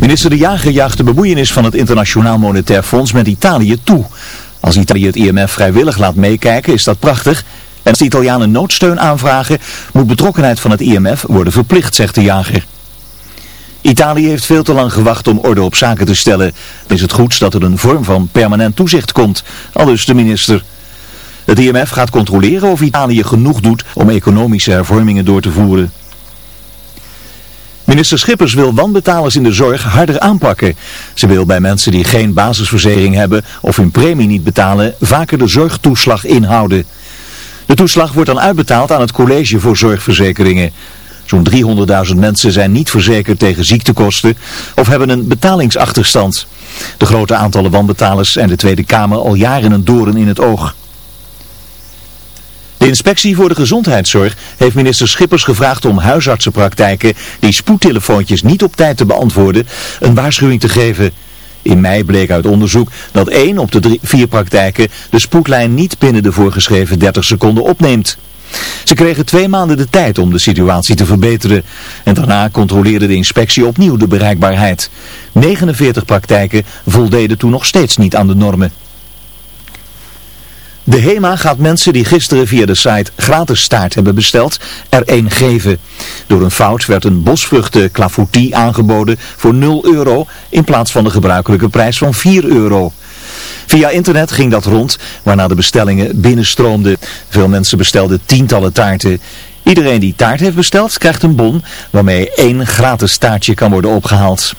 Minister De Jager jaagt de bemoeienis van het Internationaal Monetair Fonds met Italië toe. Als Italië het IMF vrijwillig laat meekijken is dat prachtig. En als de Italianen noodsteun aanvragen moet betrokkenheid van het IMF worden verplicht, zegt De Jager. Italië heeft veel te lang gewacht om orde op zaken te stellen. Dan is het goed dat er een vorm van permanent toezicht komt, aldus de minister. Het IMF gaat controleren of Italië genoeg doet om economische hervormingen door te voeren. Minister Schippers wil wanbetalers in de zorg harder aanpakken. Ze wil bij mensen die geen basisverzekering hebben of hun premie niet betalen vaker de zorgtoeslag inhouden. De toeslag wordt dan uitbetaald aan het College voor Zorgverzekeringen. Zo'n 300.000 mensen zijn niet verzekerd tegen ziektekosten of hebben een betalingsachterstand. De grote aantallen wanbetalers zijn de Tweede Kamer al jaren een doorn in het oog. De inspectie voor de gezondheidszorg heeft minister Schippers gevraagd om huisartsenpraktijken die spoedtelefoontjes niet op tijd te beantwoorden een waarschuwing te geven. In mei bleek uit onderzoek dat één op de vier praktijken de spoedlijn niet binnen de voorgeschreven 30 seconden opneemt. Ze kregen twee maanden de tijd om de situatie te verbeteren. En daarna controleerde de inspectie opnieuw de bereikbaarheid. 49 praktijken voldeden toen nog steeds niet aan de normen. De HEMA gaat mensen die gisteren via de site gratis staart hebben besteld er één geven. Door een fout werd een bosvruchten clafoutie aangeboden voor 0 euro in plaats van de gebruikelijke prijs van 4 euro. Via internet ging dat rond, waarna de bestellingen binnenstroomden. Veel mensen bestelden tientallen taarten. Iedereen die taart heeft besteld krijgt een bon waarmee één gratis taartje kan worden opgehaald.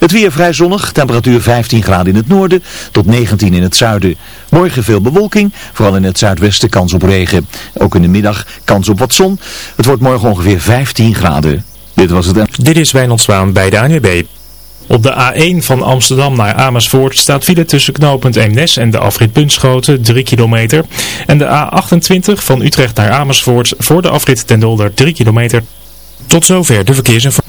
Het weer vrij zonnig, temperatuur 15 graden in het noorden tot 19 in het zuiden. Morgen veel bewolking, vooral in het zuidwesten kans op regen. Ook in de middag kans op wat zon. Het wordt morgen ongeveer 15 graden. Dit was het. Dit is Wijnald Zwaan bij de ANWB. Op de A1 van Amsterdam naar Amersfoort staat file tussen knooppunt Eemnes en de afrit Bunschoten 3 kilometer. En de A28 van Utrecht naar Amersfoort voor de afrit Den Dolder 3 kilometer. Tot zover de verkeersinformatie.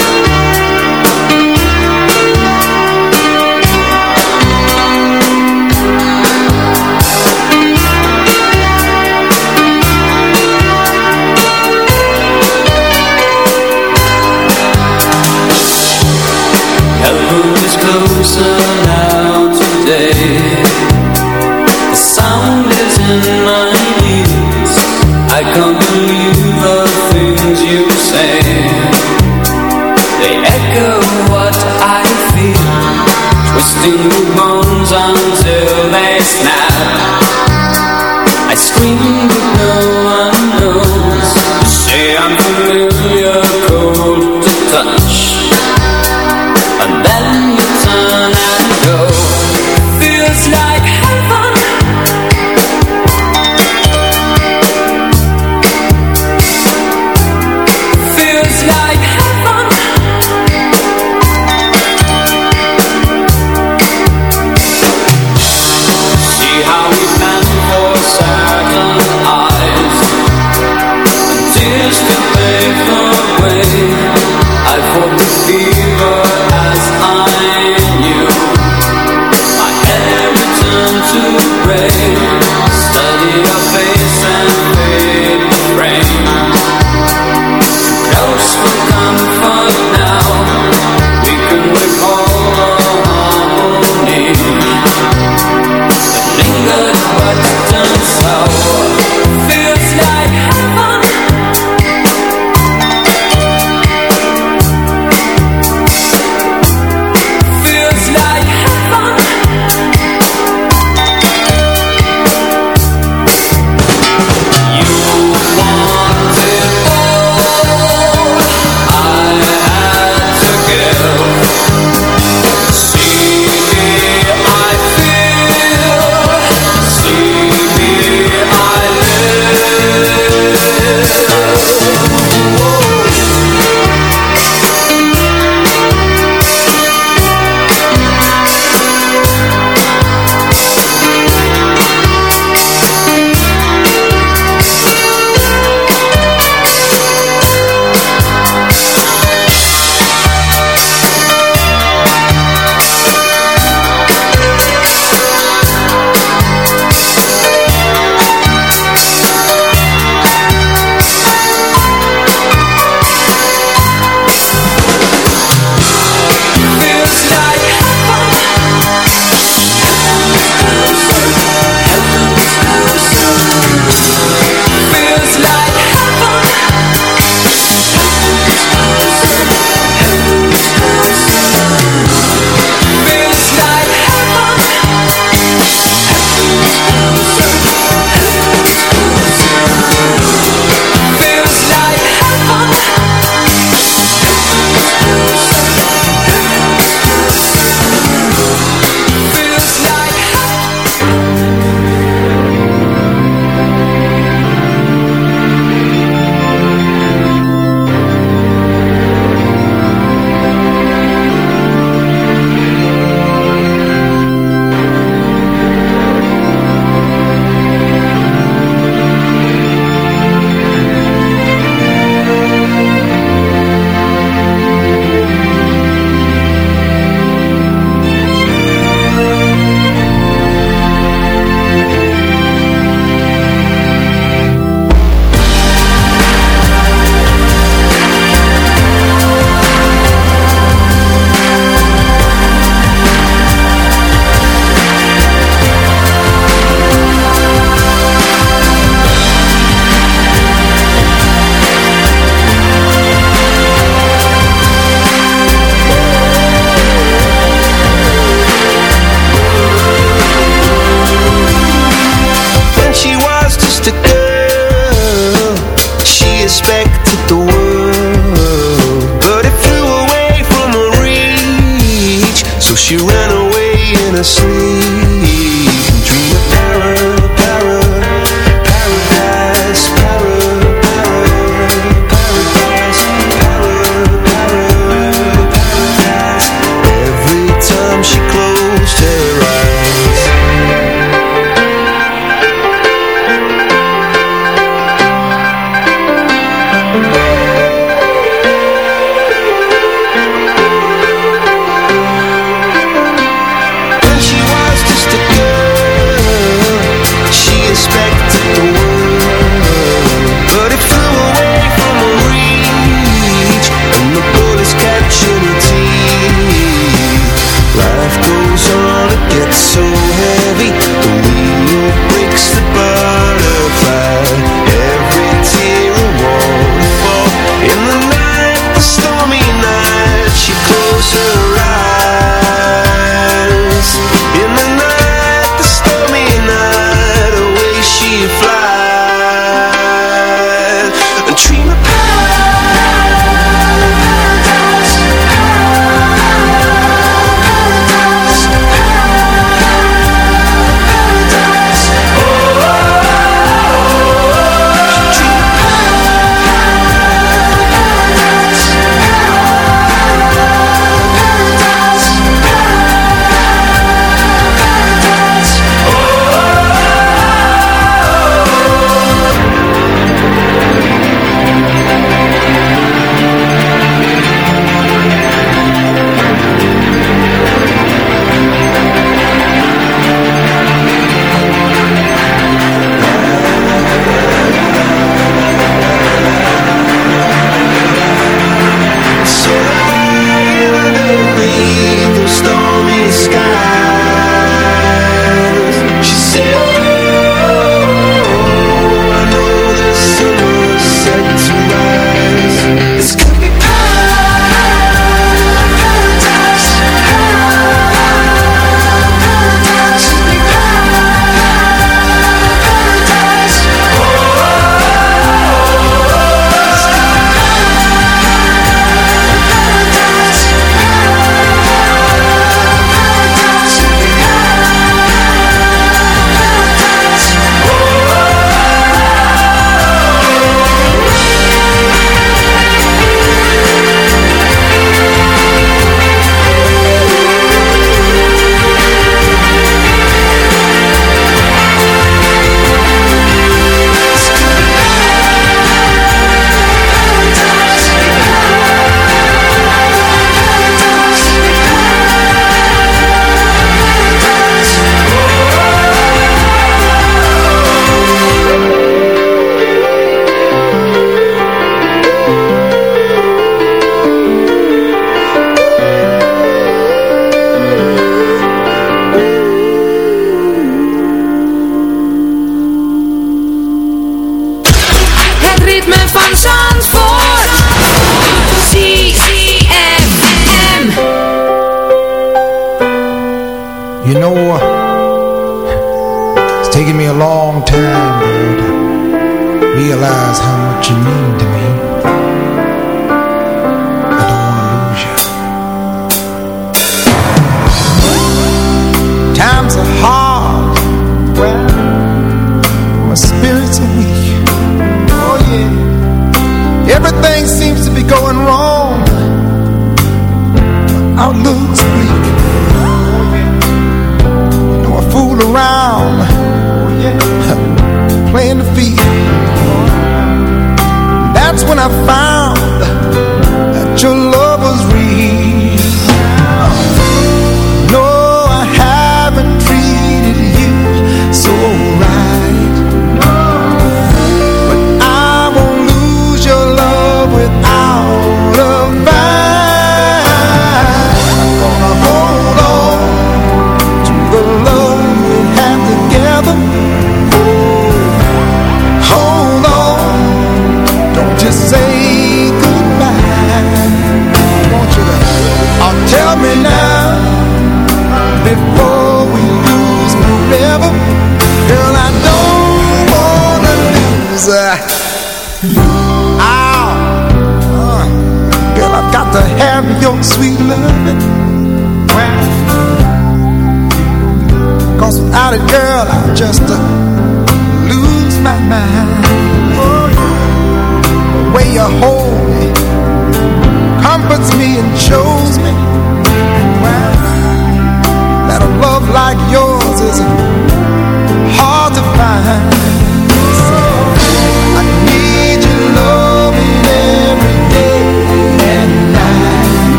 so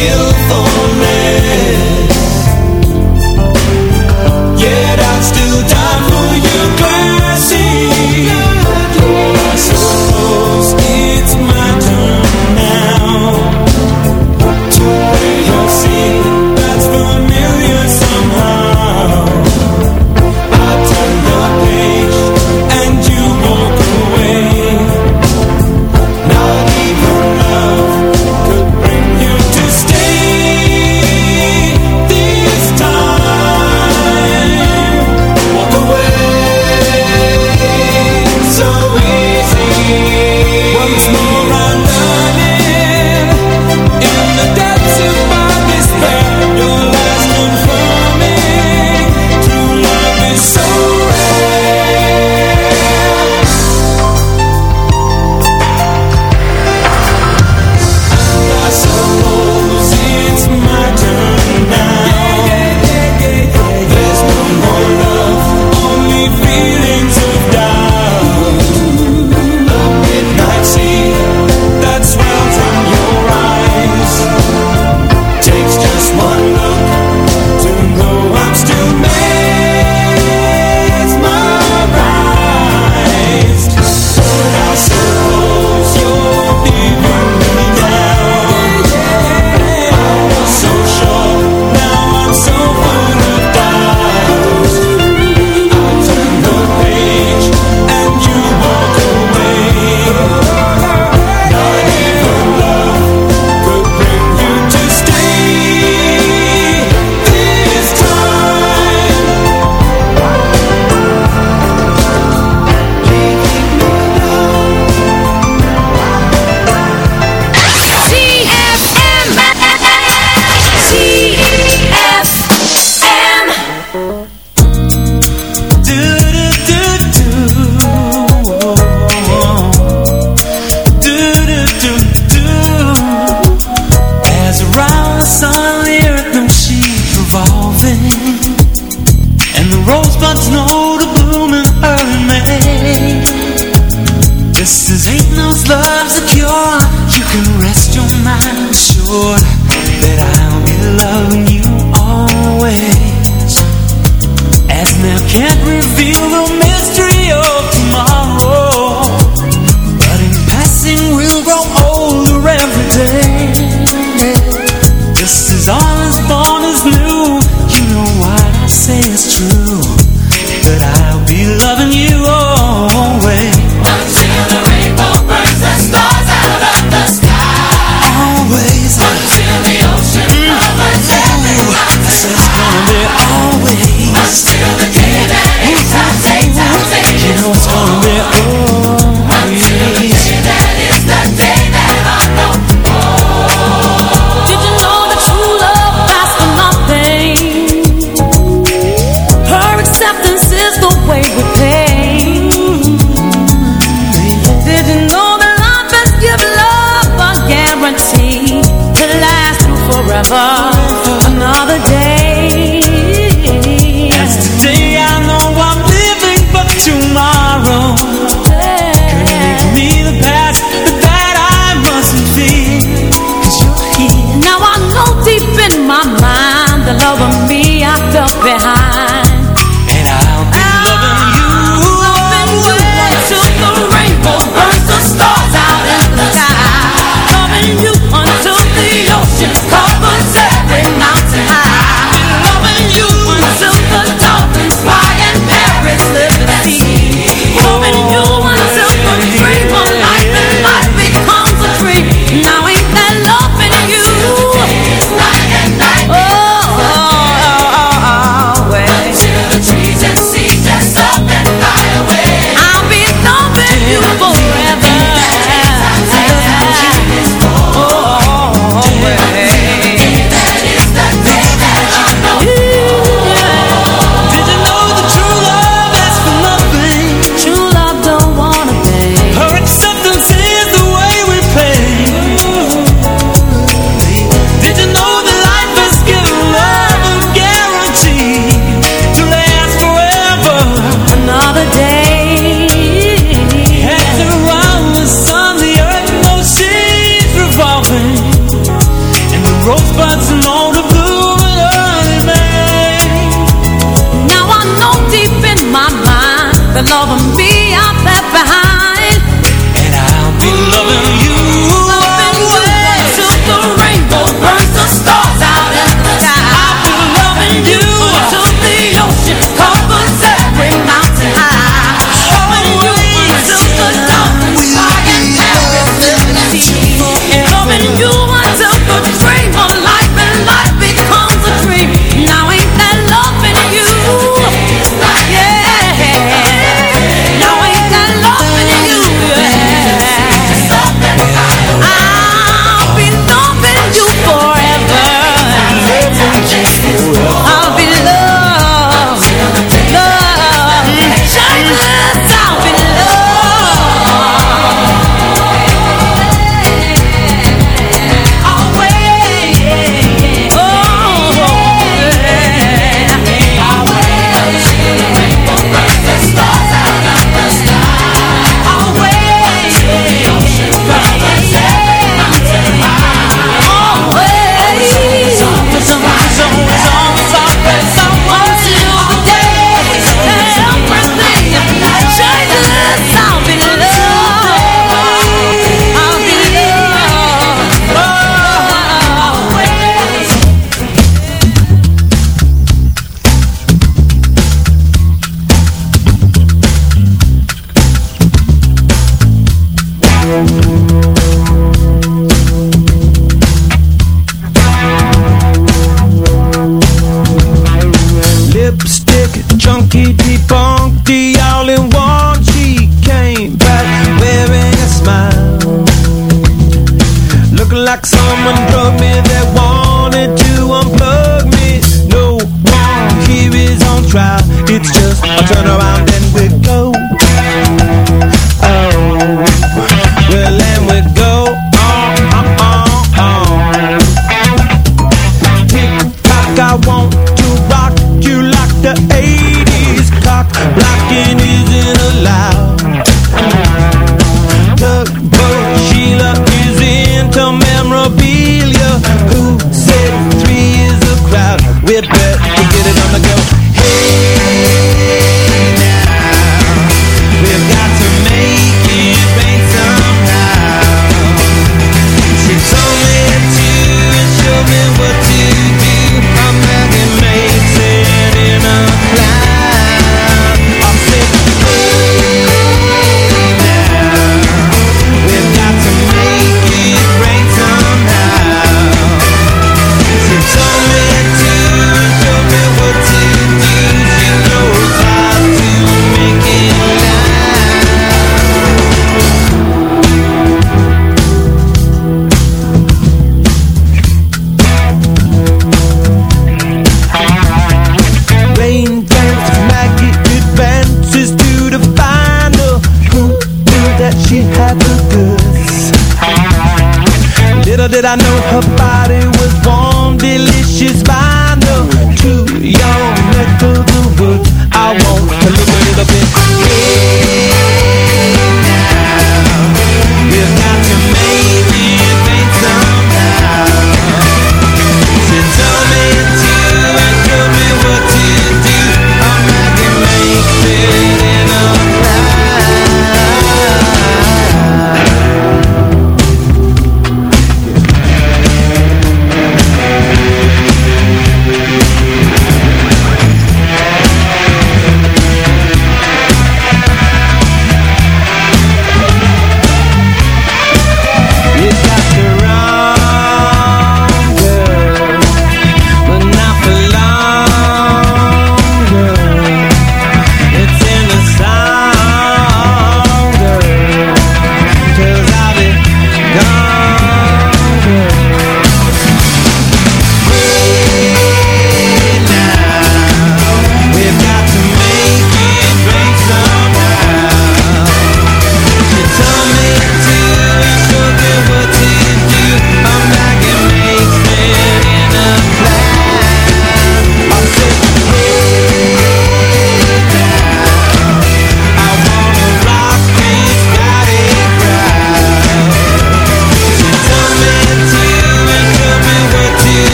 kill for bit.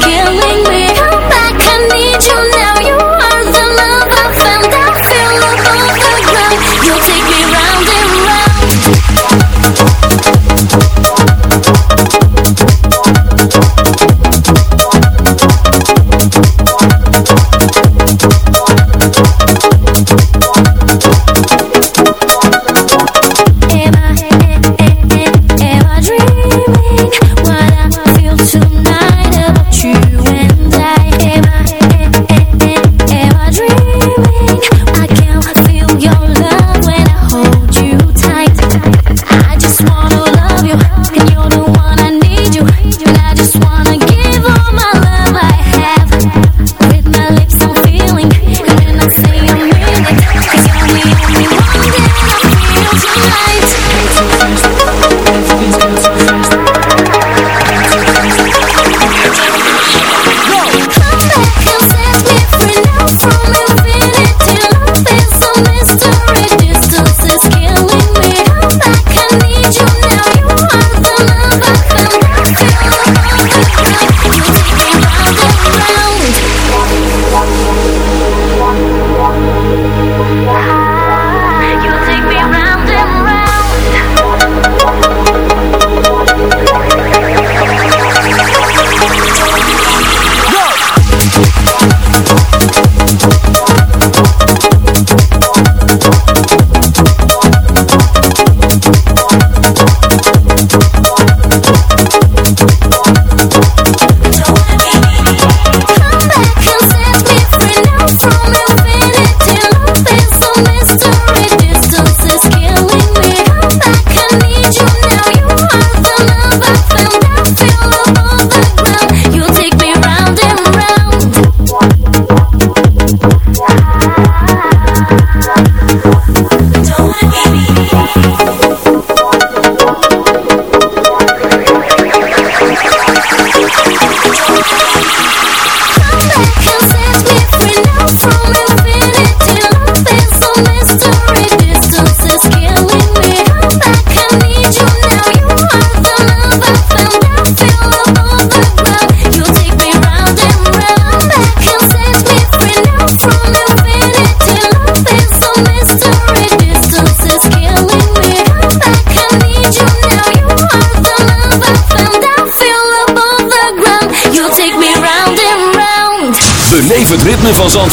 killing me.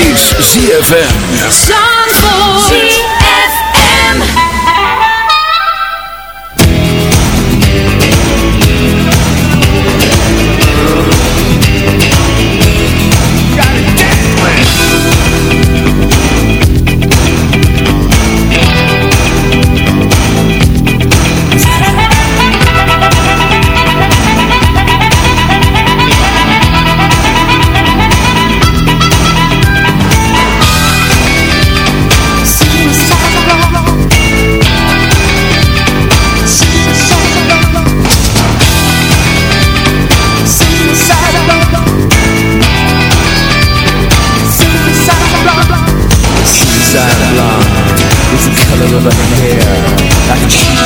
is ZFM. The color of her hair Like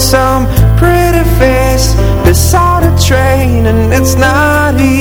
some pretty face. Beside a the train and it's not easy.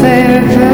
fair.